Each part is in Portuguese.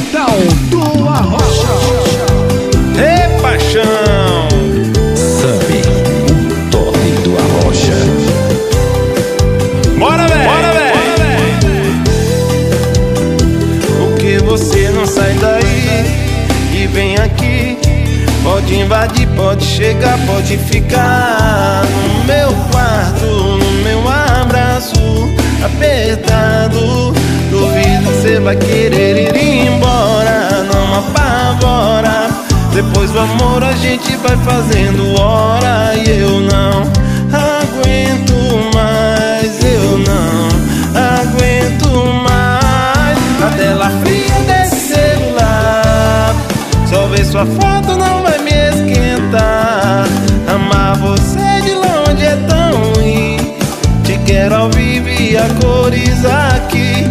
Portal do Arrocha. Ê, paixão! Sabe, o torre do Arrocha. Bora, velho! Bora, velho! Por que você não sai daí e vem aqui? Pode invadir, pode chegar, pode ficar no meu quarto, Depois do amor a gente vai fazendo hora e eu não aguento mais, eu não aguento mais. A tela fria desse celular, só ver sua foto não vai me esquentar. Amar você de longe é tão ruim. Te quero ao vivo e a cores aqui.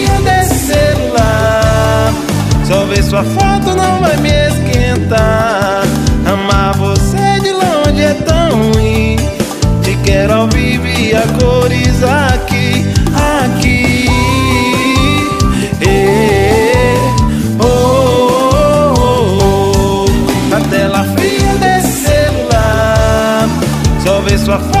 só ver sua foto não vai me esquentar. Amar você de longe é tão ruim. Te quero ao vivo e a cores aqui, aqui. Eh, oh, oh, oh, oh. A tela fria desse celular, só ver sua foto